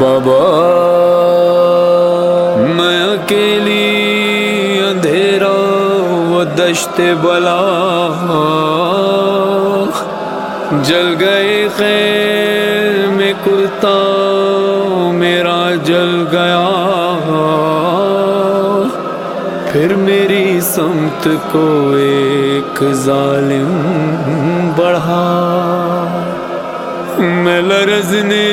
بابا دشت بلا جل گئے خیر میں کرتا میرا جل گیا۔ پھر میری سمت کو ایک ظالم بڑھا۔ میں لرزنے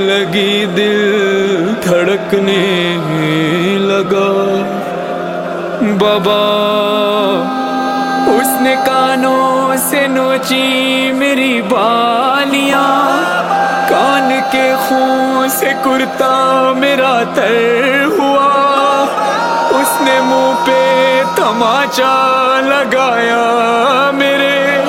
لگی دل، دھڑکنے لگا۔ بابا، اس نے کانوں سے نوچی میری بالیاں۔ کان کے خون سے کرتا میرا تر ہوا۔ اس نے منہ پہ تماچا لگایا میرے۔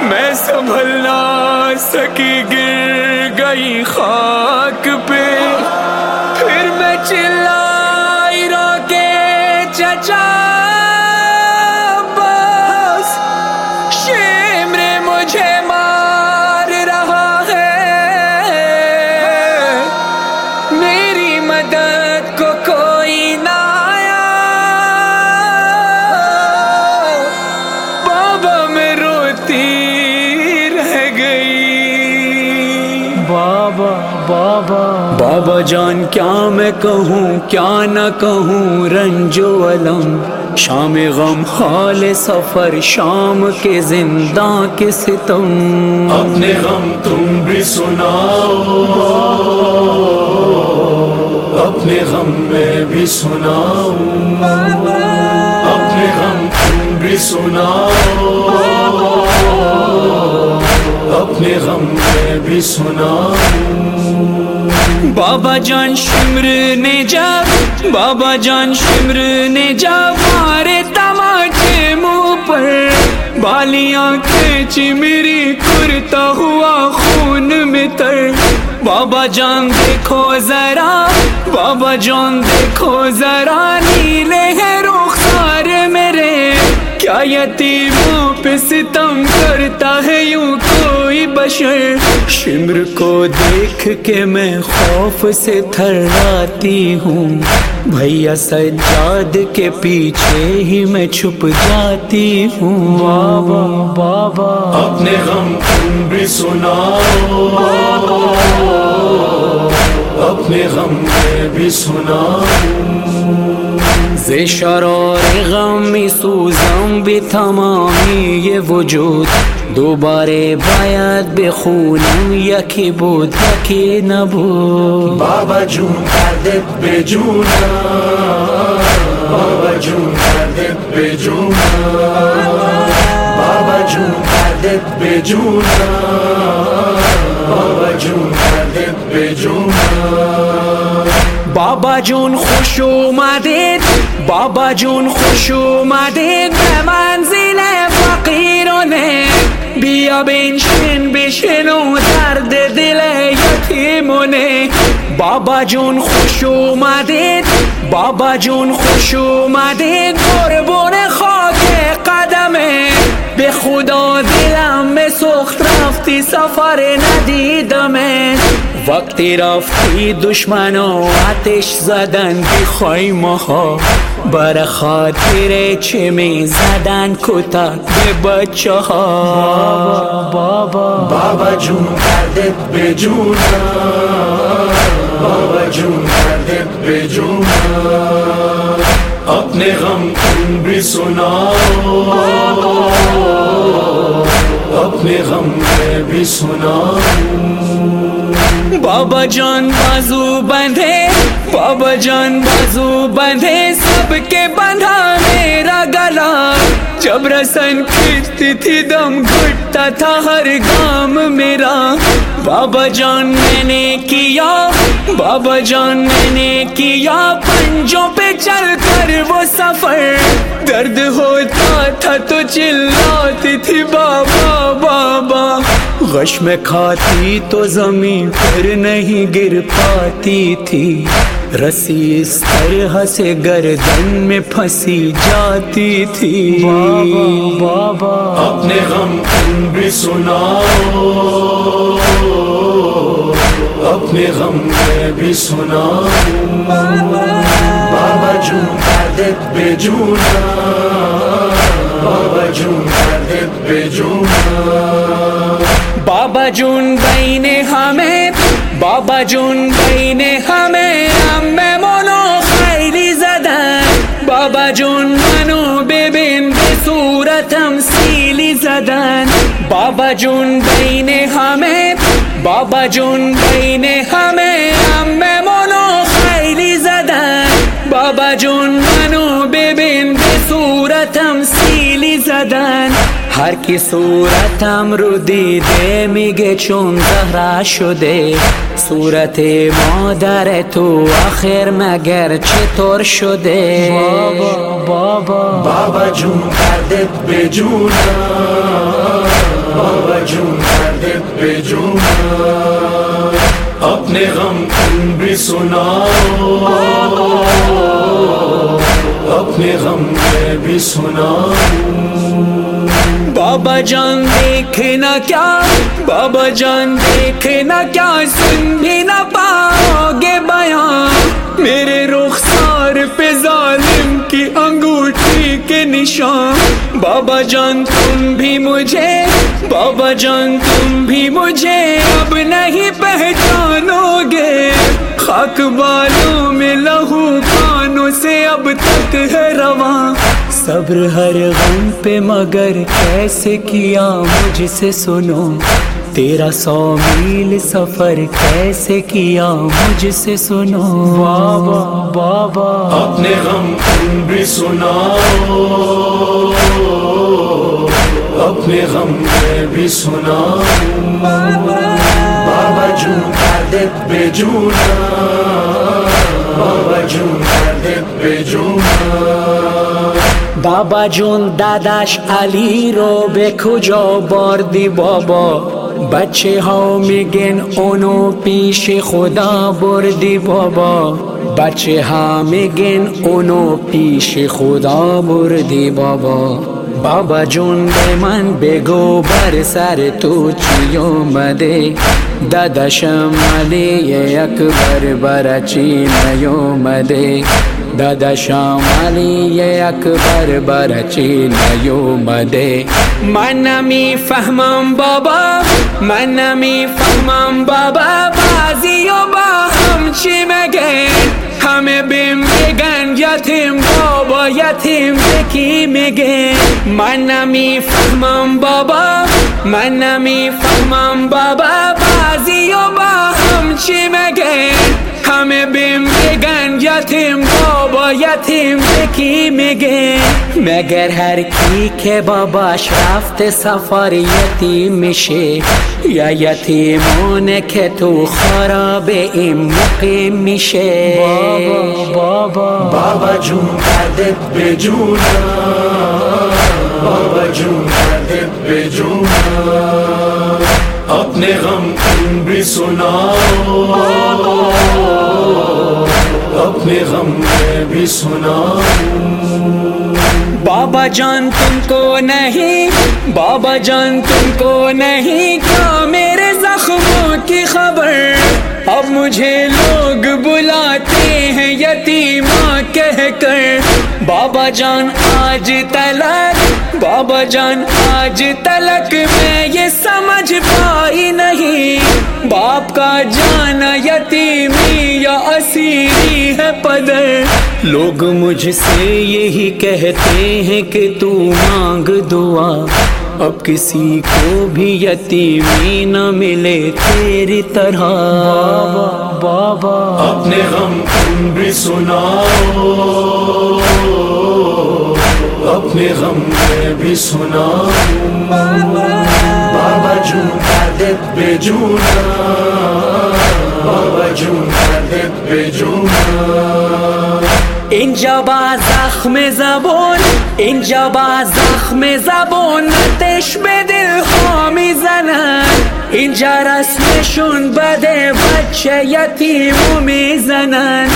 میں سنبھل نہ سکی گر گئی خاک پہ۔ پھر میں چلائی بابا بابا. بابا جان کیا میں کہوں کیا نہ کہوں رنجو علم. شام غم حال سفر شام کے زندہ کے ستم اپنے غم تم بھی سناؤ. اپنے غم میں بھی سناؤ. اپنے غم تم بھی سناؤ. اپنے غم میں بھی سناؤ بابا جان شمر نے جا بابا جان شمر نے جا مارے تماچے منہ پر بالیاں کھینچی میری کرتا ہوا خون میں تر۔ بابا جان دیکھو ذرا، بابا جان دیکھو ذرا، نیلے ہیں رخسار میرے کیا یتیموں پہ ستم کرتا ہے یوں کوئی بشر۔ شمر کو دیکھ کے میں خوف سے تھراتی ہوں۔ بھیا سجاد کے پیچھے ہی میں چھپ جاتی ہوں۔ بابا بابا۔ اپنے غم تم بھی سناؤ۔ اپنے غم میں بھی سناؤ۔ ز شرار غمی سوزم بھی تمامی یہ وجود. دوبارے باید بخونم یکی بود، یکی نبود. بابا جون کردت به جونا بابا جون کردت به جونا بابا جون کردت به جونا بابا جون کردت به جونا بابا جون خوش اومدید. بابا جون خوش اومدید. به منزل فقیرانه بیا بنشین بشنو درد دل یتیمونه بابا جون خوش اومدید. بابا جون خوش اومدید. قربون خاک قدمه به خدا دلم به سخت رفتی، سفر ندیدمه وقتی رفتی دشمن و آتش زدن بی ماها بر خاطر چه می زدن کتک به بچه ها. بابا بابا جون کردت به جونا بابا جون کردت به جونا اپنے غم تم بھی سناؤ اپنے غم میں بھی سناؤ بابا جان بازو بندھے۔ بابا جان بازو بندھے سب کے بندھا میرا گلا۔ جب رسن کھینچتی تھی، دم گھٹتا تھا ہر گام میرا۔ بابا جان میں نے کیا، بابا جان میں نے کیا۔ پنجوں پہ چل کر وہ سفر۔ درد ہوتا تھا تو چلاتی تھی، بابا بابا۔ غش میں کھاتی تو زمین پر نہیں گر پاتی تھی۔ رسی اس طرح سے گردن میں پھنسی جاتی تھی۔ بابا اپنے غم تم بھی سناؤ۔ اپنے غم میں بھی سناؤ۔ بابا۔ جون درد بے جونا بابا جون درد بے جونا بابا جون بھائی نے ہمیں بابا جون بھائی نے ہمیں میں مونو زدن۔ بابا جون منو ببین، بے صورت ہم سیلی زدن۔ بابا جون بھائی نے ہمیں، بابا جون بھائی نے ہمیں میں مونو زدن۔ بابا جون منو ببین، بے صورت ہم سیلی زدن۔ هر کی صورتم رو دیده میگه چون زهرا شده صورت مادر تو آخر مگر چطور شده بابا بابا بابا جون بے جونا بابا جون بے جونا اپنے غم تم بھی سناؤ اپنے غم میں بھی سناؤ بابا جان دیکھنا کیا بابا جان دیکھنا کیا سن بھی نہ پاؤ گے بیان میرے رخسار پہ ظالم کی انگوٹھی کے نشان بابا جان تم بھی مجھے بابا جان تم بھی مجھے اب نہیں پہچانو گے خاک بالوں میں لہو کانوں سے اب تک ہے رواں صبر ہر غم پہ مگر کیسے کیا مجھ سے سنو؟ تیرا سو میل سفر کیسے کیا مجھ سے سنو؟ بابا بابا۔ اپنے غم تم بھی سناؤ اپنے غم میں بھی سناؤ بابا جون دردت بے جونا بابا جون داداش علی رو به کجا بردی بابا۔ بچه ها ہاں میگن اونو پیش خدا بردی بابا۔ بچه ها ہاں میگن اونو پیش خدا بردی بابا۔ بابا جون به من بگو بر سر تو چی اومده داداشم علی اکبر برا چی نیومده داداشم علی اکبر برا چی نیومده من نمیفهمم بابا، من نمیفهمم بابا بازی و با هم چی مگه همه بیم بگن یتیم بابا یتیم بکی میگه. من نمیفهمم بابا، من نمیفهمم بابا. بعضی و با هم چی مگه همه بیم بگن یتیم بابا یتیم بکی میگه. مگر هر کی که باباش رفته سفر یتیم میشه. یا یتیمونه که تو خراب این مقیم میشه. بابا بابا. بابا جون بے جونا بابا جون بے جونا اپنے غم تم بھی سناؤ اپنے غم میں بھی سناؤ بابا جان تم کو نہیں، بابا جان تم کو نہیں، کیا میرے زخموں کی خبر؟ اب مجھے لوگ بلاتے ہیں یتیماں کہہ کر۔ بابا جان آج تلک بابا جان آج تلک میں یہ سمجھ پائی نہیں۔ باپ کا جانا یتیمی یا اسیری ہے پدر لوگ مجھ سے یہی کہتے ہیں کہ تو مانگ دعا۔ اب کسی کو بھی یتیمی نہ ملے تیری طرح۔ بابا بابا۔ اپنے غم تم بھی سناؤ۔ اپنے غم میں بھی سناؤ بابا جون دردت بے جونا۔ بابا جون دردت بے جونا۔ اینجا با زخم زبون اینجا با زخم زبون نتش به دل ها میزنن اینجا رسمشون بده بچه یتیمو میزنن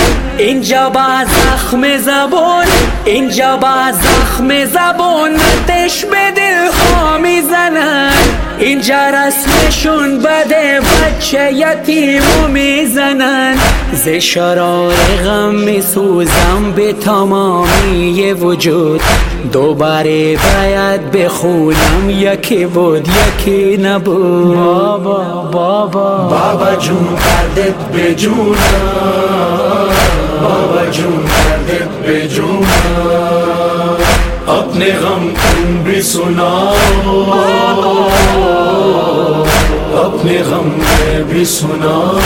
اینجا با زخم زبون اینجا با زخم زبون نتش به دل ها میزنن. اینجا رسمشون بده بچه یتیمو میزنن. ز شرار غم میسوزم به تمامی وجود. دوباره باید بخونم یکی بود یکی نبود. بابا بابا. بابا جون کردت به جونم بابا اپنے غم تم بھی سناؤ۔ اپنے غم میں بھی سناؤ۔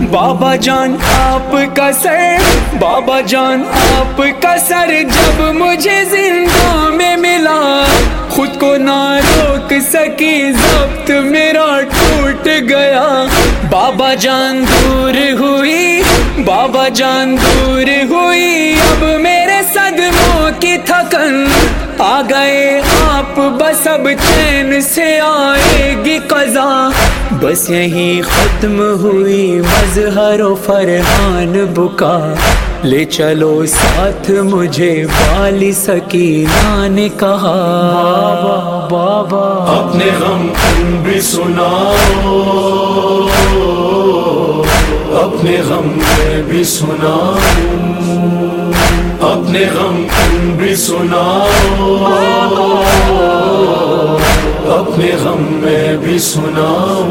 بابا جان، آپ کا سر۔ بابا جان، آپ کا سر۔ جب مجھے زندہ میں ملا، خود کو نہ روک سکی، ضبط میرا ٹوٹ گیا۔ بابا جان، دور ہوئی۔ بابا جان، دور ہوئی۔ اب میرے صدموں کی تھکن۔ آ گئے آپ، بس اب چین سے آئے گی قضا۔ بس یہی ختم ہوئی مظہر و فرحان بکا۔ لے چلو ساتھ مجھے والی سکینہ نے کہا۔ بابا بابا، اپنے غم تم بھی سناؤ۔ اپنے غم میں بھی سناؤ۔ اپنے غم تم بھی سناؤ۔ اپنے غم میں بھی سناؤ۔